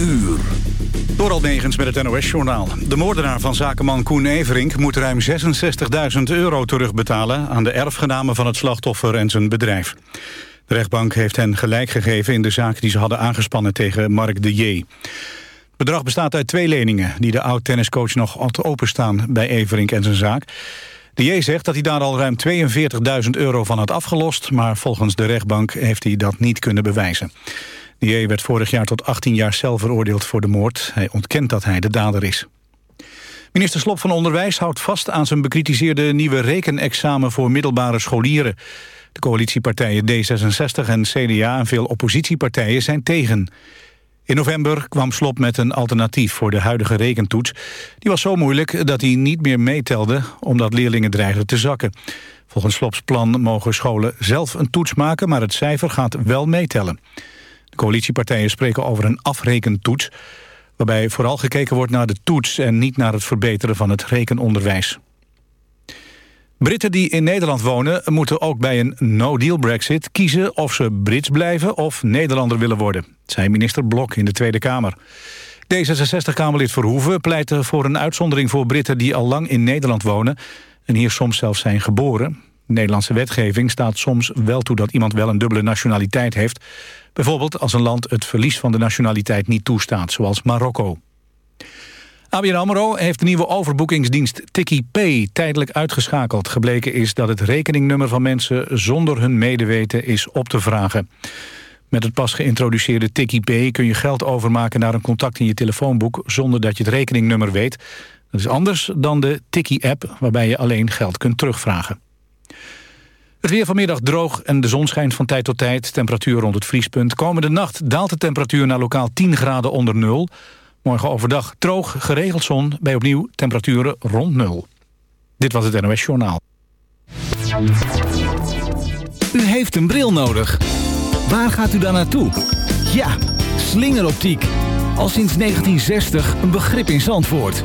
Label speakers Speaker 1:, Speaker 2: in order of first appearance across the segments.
Speaker 1: uur. Door met het NOS-journaal. De moordenaar van zakenman Koen Everink moet ruim 66.000 euro terugbetalen... aan de erfgenamen van het slachtoffer en zijn bedrijf. De rechtbank heeft hen gelijk gegeven in de zaak die ze hadden aangespannen tegen Mark de J. Het bedrag bestaat uit twee leningen die de oud-tenniscoach nog altijd openstaan bij Everink en zijn zaak. De J zegt dat hij daar al ruim 42.000 euro van had afgelost... maar volgens de rechtbank heeft hij dat niet kunnen bewijzen. J werd vorig jaar tot 18 jaar cel veroordeeld voor de moord. Hij ontkent dat hij de dader is. Minister Slop van Onderwijs houdt vast aan zijn bekritiseerde nieuwe rekenexamen voor middelbare scholieren. De coalitiepartijen D66 en CDA en veel oppositiepartijen zijn tegen. In november kwam Slop met een alternatief voor de huidige rekentoets. Die was zo moeilijk dat hij niet meer meetelde omdat leerlingen dreigden te zakken. Volgens Slops plan mogen scholen zelf een toets maken, maar het cijfer gaat wel meetellen. De coalitiepartijen spreken over een afrekentoets... waarbij vooral gekeken wordt naar de toets... en niet naar het verbeteren van het rekenonderwijs. Britten die in Nederland wonen moeten ook bij een no-deal brexit kiezen of ze Brits blijven of Nederlander willen worden, zei minister Blok in de Tweede Kamer. D66-Kamerlid Verhoeven pleitte voor een uitzondering voor Britten die al lang in Nederland wonen en hier soms zelfs zijn geboren. Nederlandse wetgeving staat soms wel toe dat iemand wel een dubbele nationaliteit heeft. Bijvoorbeeld als een land het verlies van de nationaliteit niet toestaat, zoals Marokko. ABN AMRO heeft de nieuwe overboekingsdienst Tikkie Pay tijdelijk uitgeschakeld. Gebleken is dat het rekeningnummer van mensen zonder hun medeweten is op te vragen. Met het pas geïntroduceerde Tikkie Pay kun je geld overmaken naar een contact in je telefoonboek zonder dat je het rekeningnummer weet. Dat is anders dan de Tikkie-app waarbij je alleen geld kunt terugvragen. Het weer vanmiddag droog en de zon schijnt van tijd tot tijd. Temperatuur rond het vriespunt. Komende nacht daalt de temperatuur naar lokaal 10 graden onder nul. Morgen overdag droog, geregeld zon, bij opnieuw temperaturen rond nul. Dit was het NOS Journaal.
Speaker 2: U heeft een bril nodig. Waar gaat u dan naartoe? Ja, slingeroptiek. Al sinds 1960 een begrip in Zandvoort.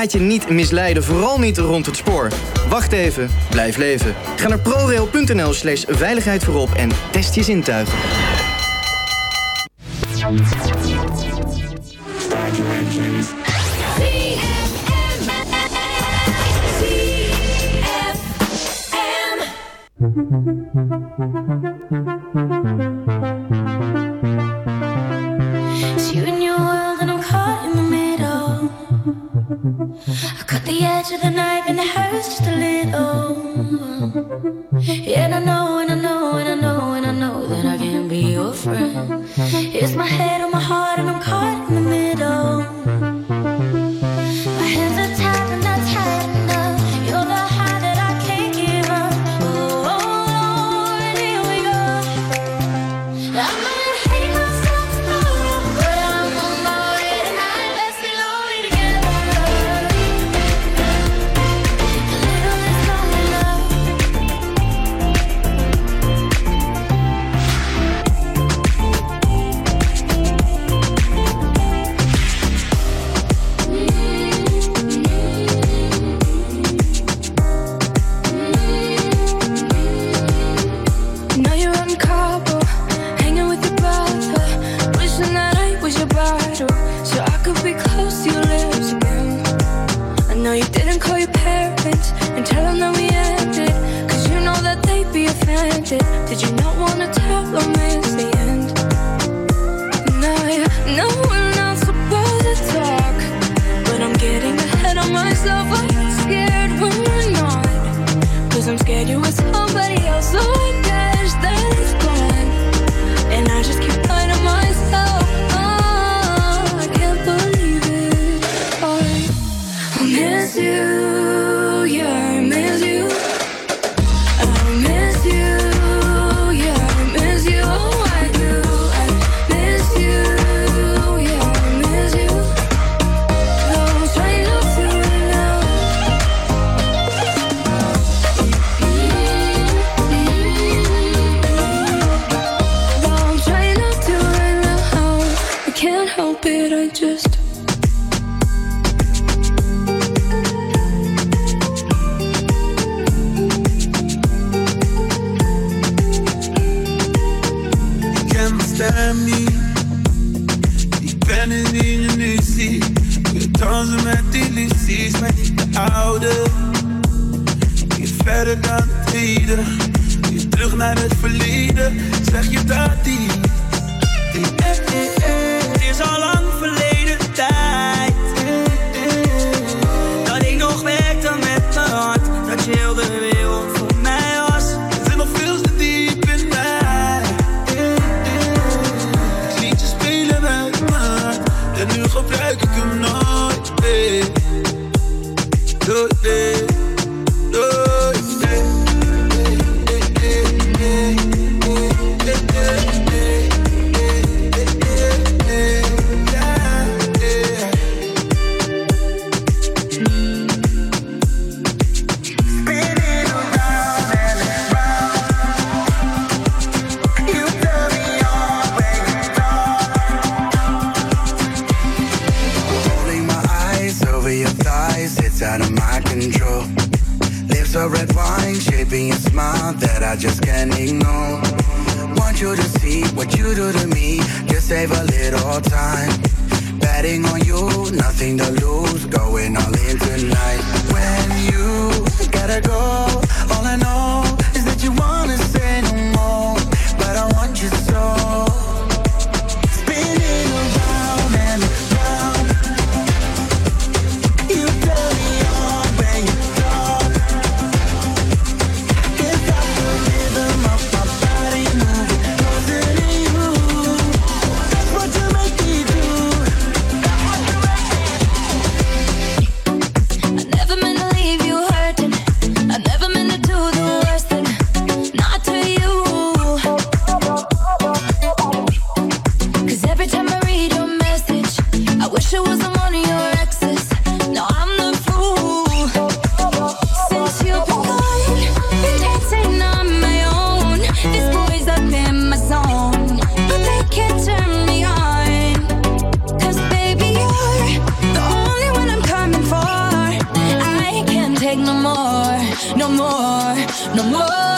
Speaker 3: Laat je niet misleiden, vooral niet rond het spoor. Wacht even, blijf leven. Ga naar prorail.nl slash veiligheid voorop en test je zintuigen.
Speaker 4: And I know.
Speaker 5: More,
Speaker 6: no more.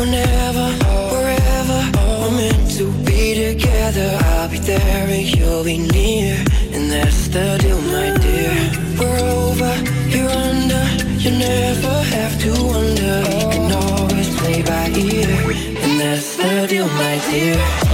Speaker 6: whenever, wherever We're meant to be together. I'll be there and you'll be near. And that's the deal, my dear. We're over, you're under. You never have to wonder. We can always play by ear. And that's the deal, my dear.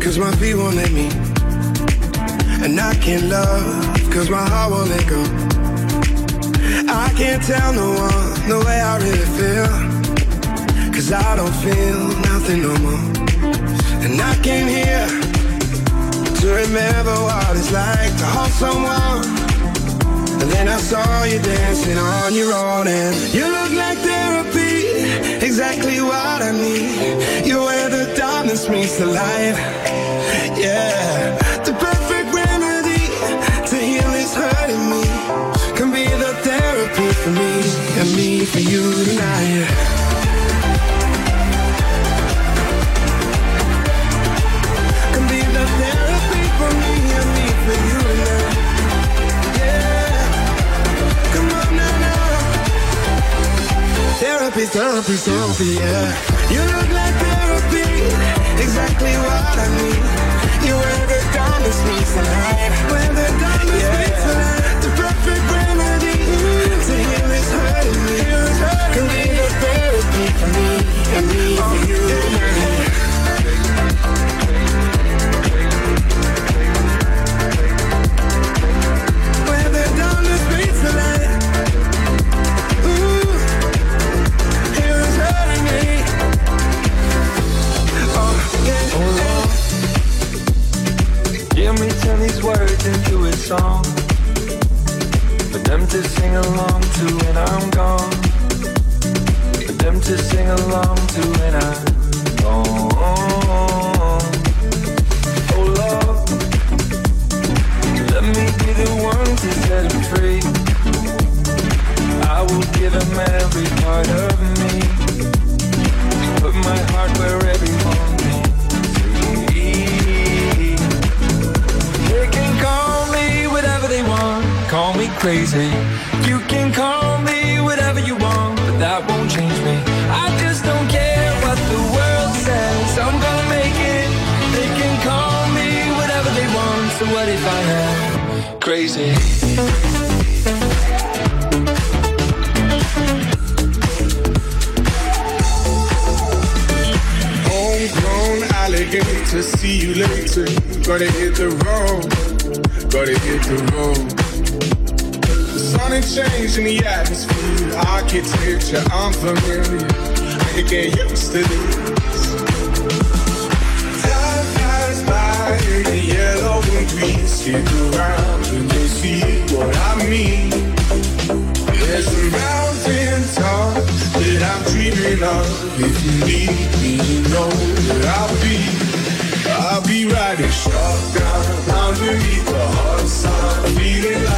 Speaker 7: cause my feet won't let me. And I can't love, cause my heart won't let go. I can't tell no one the way I really feel, cause I don't feel nothing no more. And I came here to remember what it's like to hold someone. And then I saw you dancing on your own and you look like therapy, exactly what I need. You're where the darkness meets the light yeah. The perfect remedy to heal hurting me. Can be the therapy for me and me
Speaker 8: for you tonight. Therapy, therapy, therapy, yeah. You look like therapy, exactly what I need. You wear the diamonds me tonight, wear the tonight. The perfect remedy to heal this hurting me. Can be the therapy for me and me for you
Speaker 9: these words a song. For them to sing along to when I'm gone. For them to sing along to when I'm crazy. You can call me whatever you want, but that won't change me. I just don't care what the world says. I'm gonna make it. They can call me whatever they want. So what if I am crazy?
Speaker 8: Homegrown alligator, see you later. Gotta hit the road, gotta hit the road. Sun is changing the atmosphere, architecture unfamiliar. I can get used to this. Time flies by in the yellow and green. Stick around and you'll see what I mean. There's a mountain top that I'm dreaming of. If you need me, you know that I'll be. I'll be riding shotgun underneath the hot sun, feeling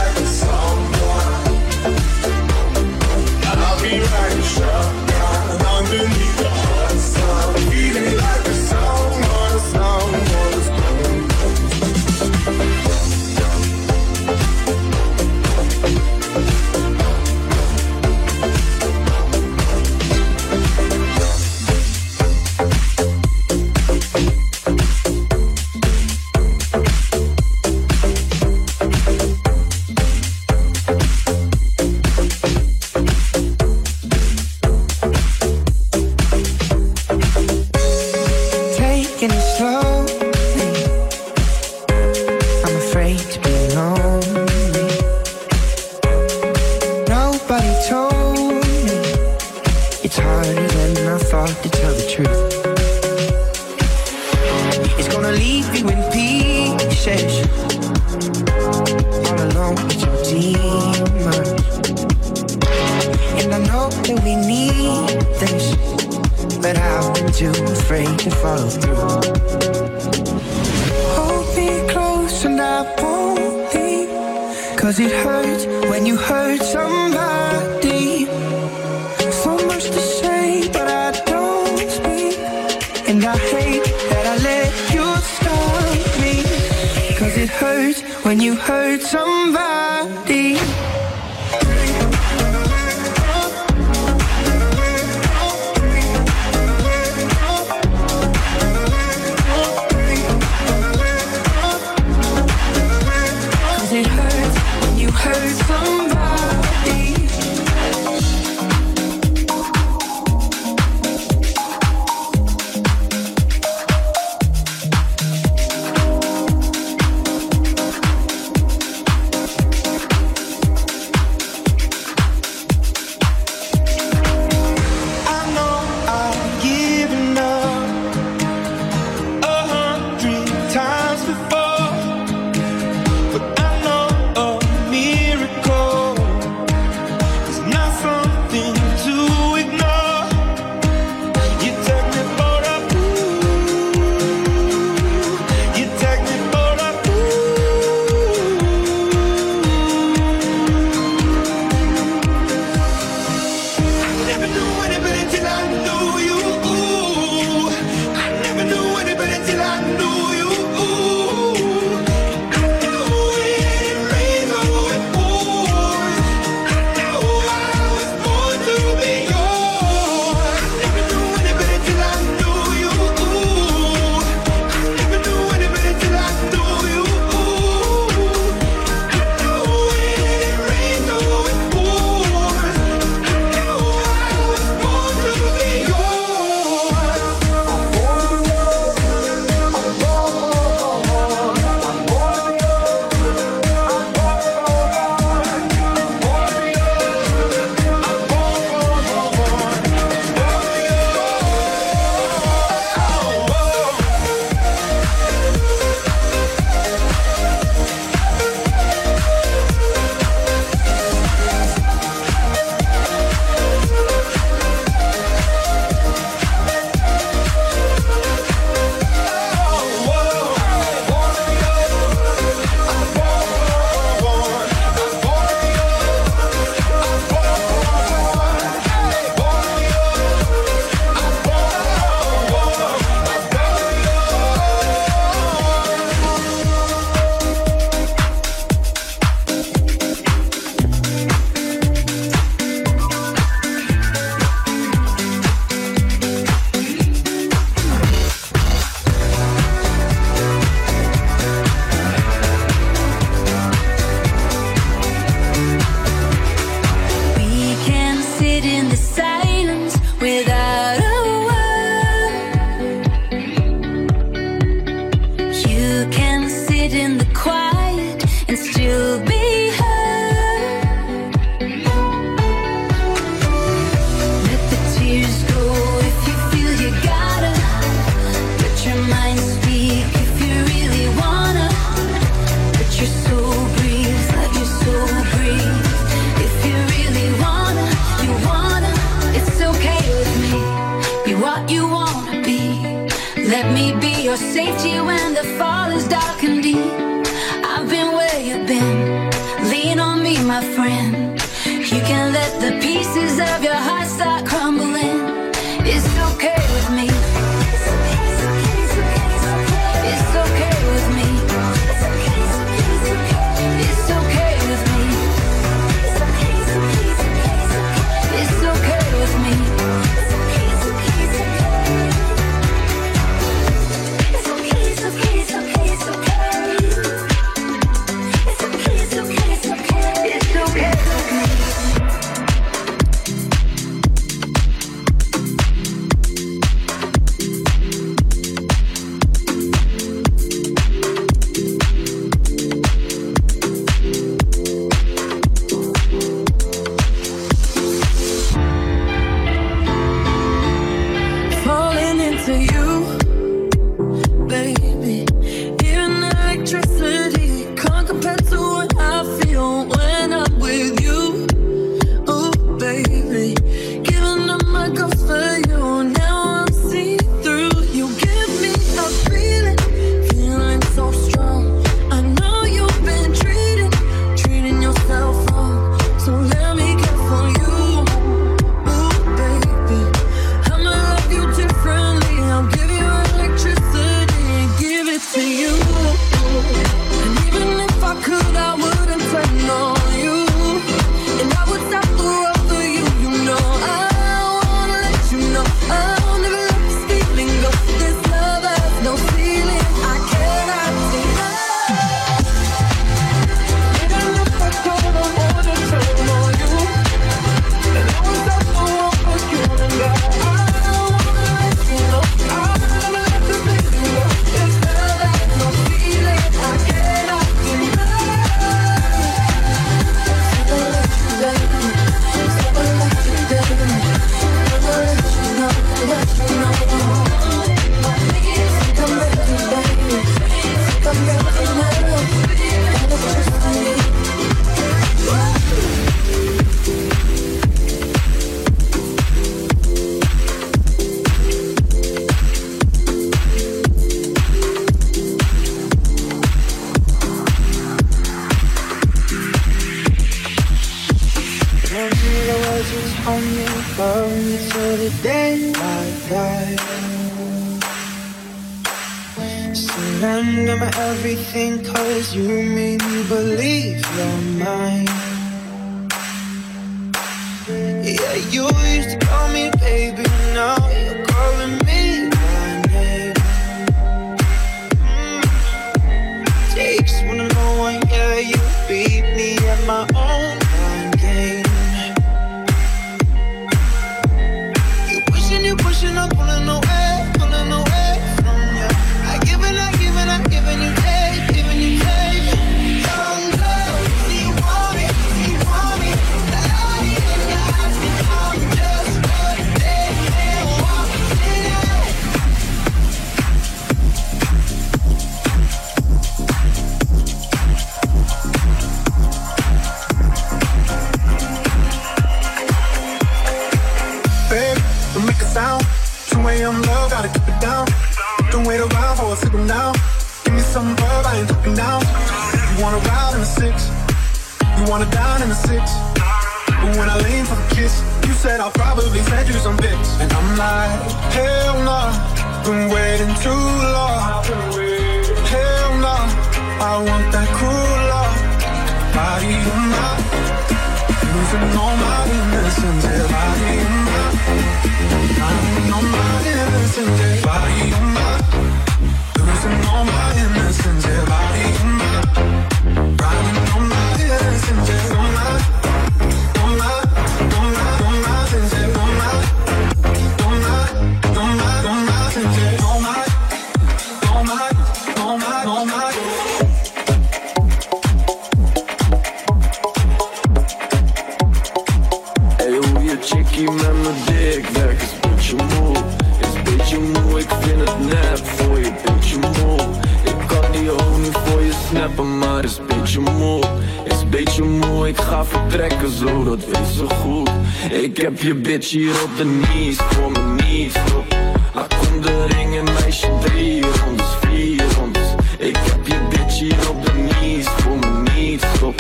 Speaker 10: Lepiej wiecie, robię knees,
Speaker 6: bo nic, bo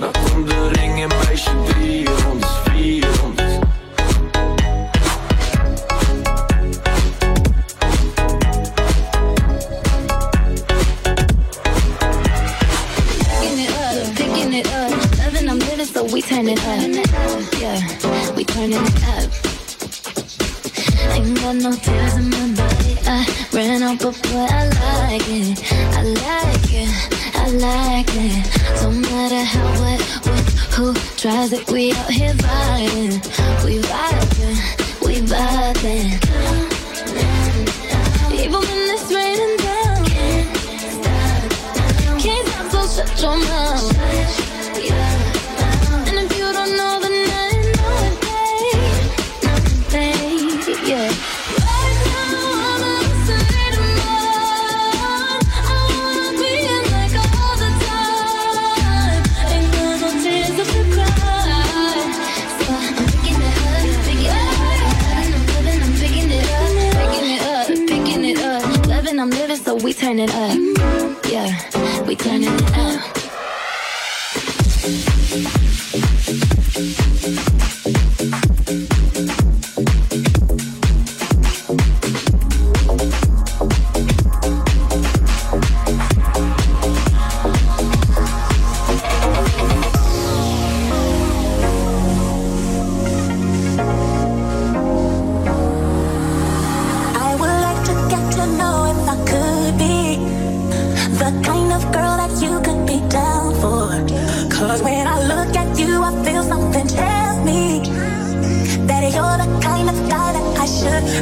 Speaker 6: na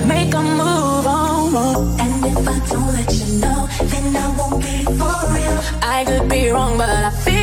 Speaker 6: make a move on. Oh. And if I don't let you know, then I won't be for real. I could be wrong, but I feel.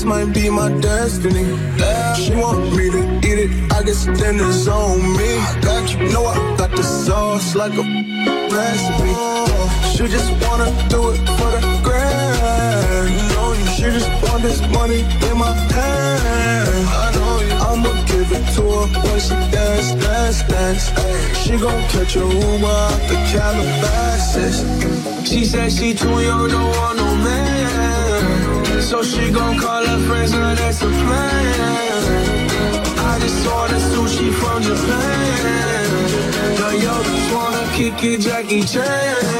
Speaker 8: this might be my destiny. She want me to eat it, I guess it's on me. I got you, know I got the sauce like a recipe. She just wanna do it for the grand. You know you, she just want this money in my hand. I know you, I'ma give it to her when she dance, dance, dance. She gon' catch a Uber out the Calabasas.
Speaker 4: She said she too young, don't want no man. So she gon' call her friends, now that's a plan. I just ordered sushi from Japan. Now yo just wanna kick it, Jackie Chan.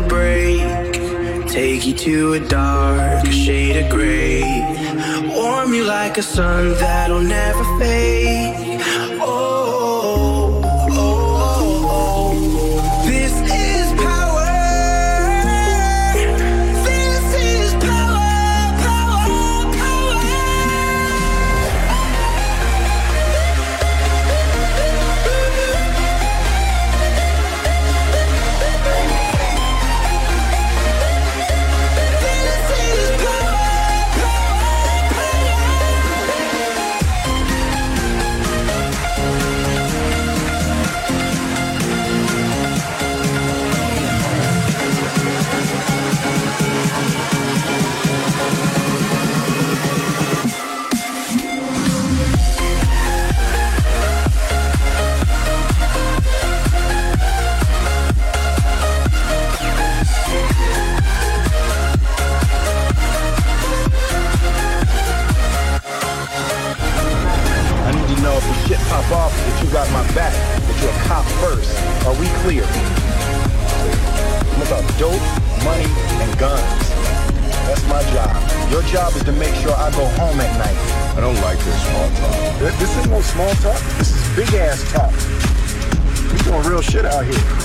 Speaker 9: break. Take you to a dark shade of gray. Warm you like a sun that'll never fade.
Speaker 11: got my back, that you're a cop first. Are we clear? I'm about dope, money, and guns. That's my job. Your job is to make sure I go home at night. I don't like this small talk. This, this ain't no small talk. This is big ass talk. We doing real shit out here.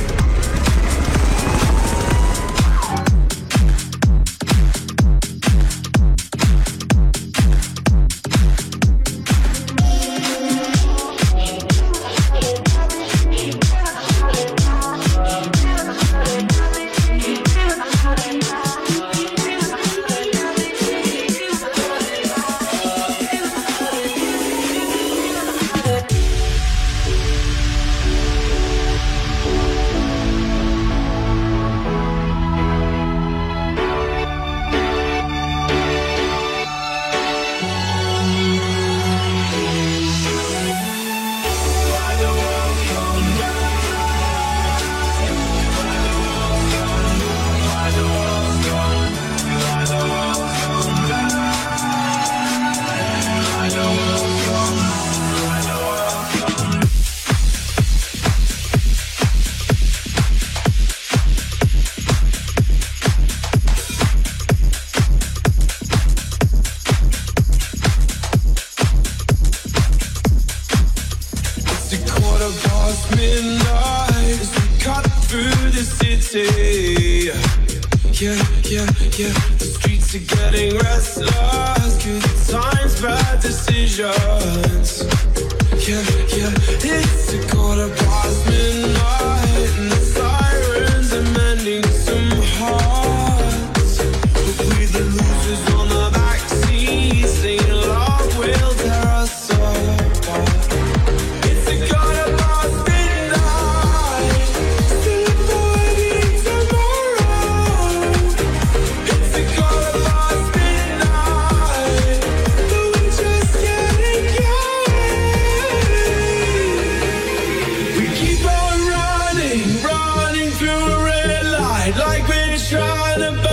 Speaker 9: trying to